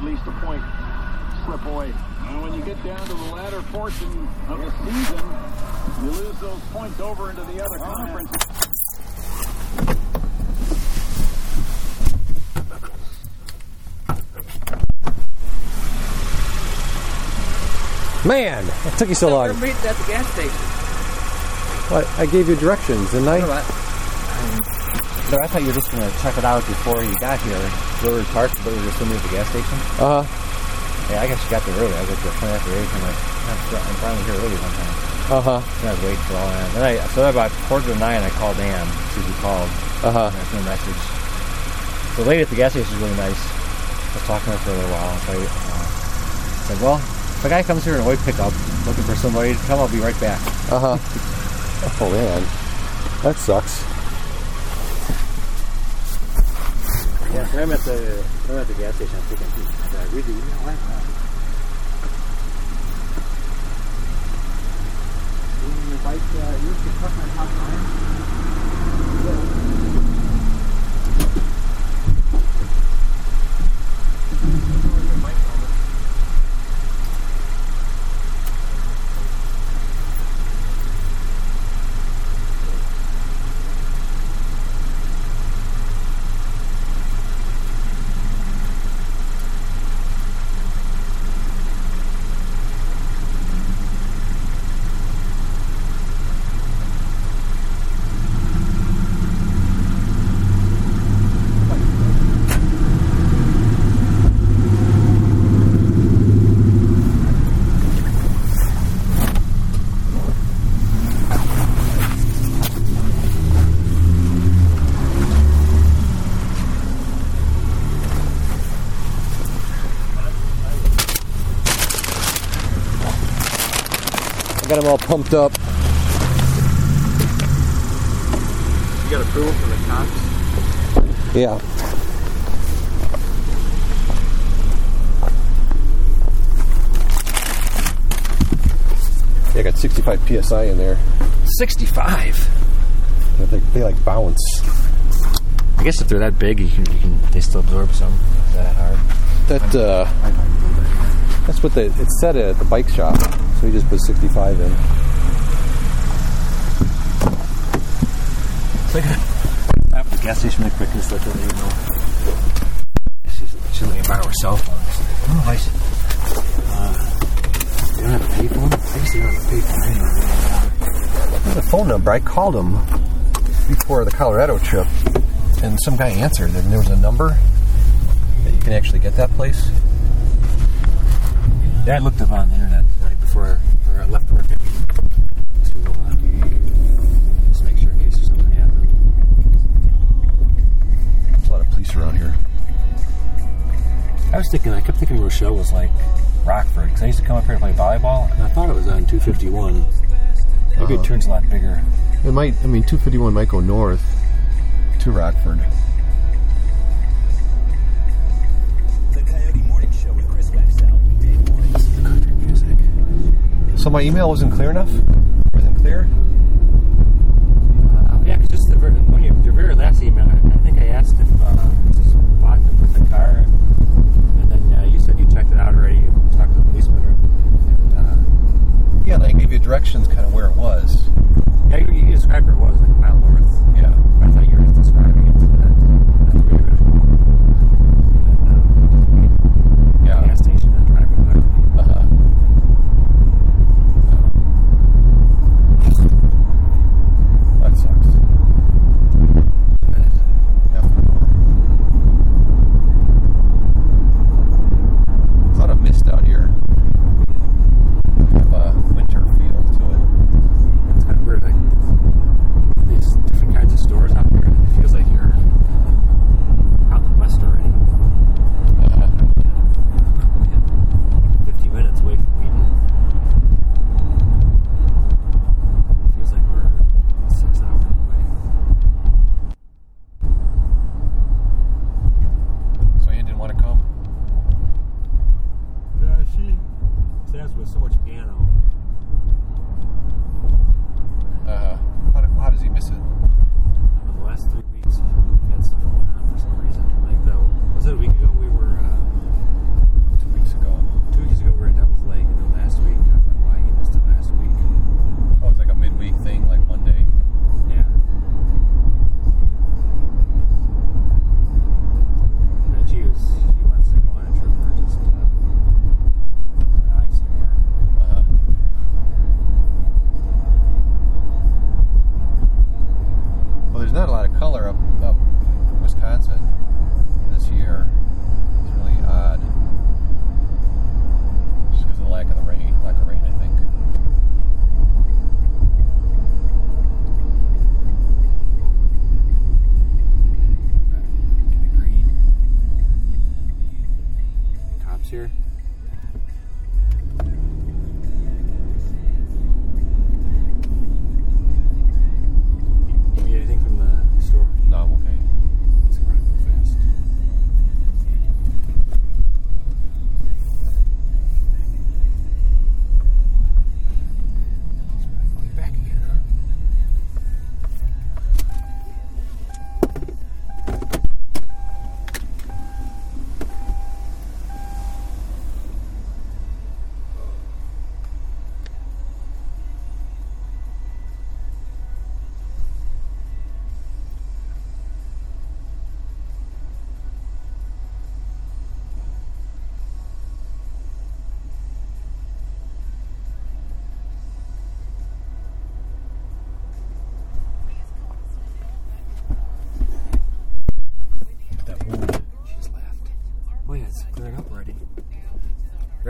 at least a point slip away. And when you get down to the latter portion of the season, you lose those points over into the other oh, conference. Man, it took you so long. We're meeting at the gas station. What? I gave you directions, didn't I? No, I thought you were just going to check it out before you got here. Willard Park, but we were just at the gas station. Uh huh. Yeah, I guess you got there early. I was like, 20 after 8. I'm like, I'm finally here early one time. Uh huh. And I was waiting for all that. Then I, so about quarter to 9, I called Ann, he called. Uh huh. There's no message. The lady at the gas station is really nice. I was talking to her for a little while. So I uh, said, well, if a guy comes here in a white pickup looking for somebody to come, I'll be right back. Uh huh. Oh man, that sucks. Yeah, so I'm at the I'm at the gas station. I'm thinking, hmm, did I read the email? right? Using your bike, uh, use the truck on top line. I got them all pumped up. You got approval from the cops? Yeah. Yeah, I got 65 psi in there. 65. They, they like bounce. I guess if they're that big, you can, you can they still absorb some. Is that hard? That uh, that's what they it said at the bike shop. So we just put 65 in. Stop at the gas station really quick just let you know. She's, me borrow her cell phone. She's like, oh, I see. Uh, you don't have a payphone? I guess you don't have a payphone anyway. a phone number. I called them before the Colorado trip, and some guy answered, and there was a number that you can actually get that place. Yeah, I looked up on the internet before I left work. To uh, just make sure in case there's something happened. There's a lot of police around here. I was thinking, I kept thinking Rochelle was like Rockford because I used to come up here to play volleyball, and I thought it was on 251. Maybe it turns a lot bigger. It might. I mean, 251 might go north to Rockford. So my email wasn't clear enough. Wasn't clear. Uh, yeah, 'cause just the very, when you, your very last email, I, I think I asked if uh, just bought put the car, and then uh, you said you checked it out already. You talked to the policeman, and uh, Yeah, and I gave you directions, kind of where it was. yeah, you, you described where it was, like a mile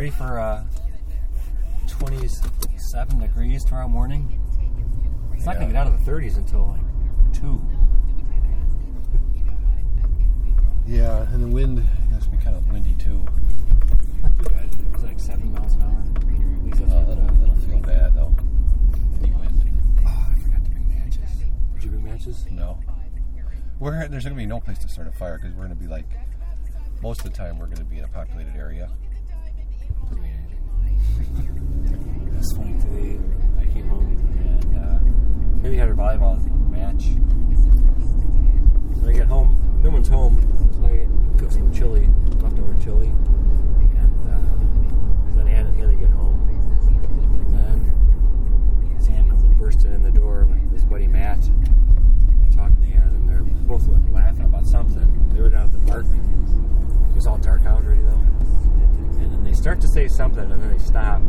Ready for uh, 27 degrees tomorrow morning? It's not yeah. going to get out of the 30s until like 2. yeah, and the wind has to be kind of windy too. it's like 7 miles an hour. Oh, that'll, that'll feel bad though. Any wind. Oh, I forgot to bring matches. Did you bring matches? No. We're, there's going to be no place to start a fire because we're going to be like, most of the time, we're going to be in a populated area it was funny today. I came home and uh, maybe had our volleyball match. When I get home, no one's home. I cook some chili, leftover chili, and uh, then Ann and Haley get home, and then Sam comes in the door with his buddy Matt. They're talking to Ann, and they're both laughing about something. They were down at the park. It was all dark out already, though start to say something and then they stop.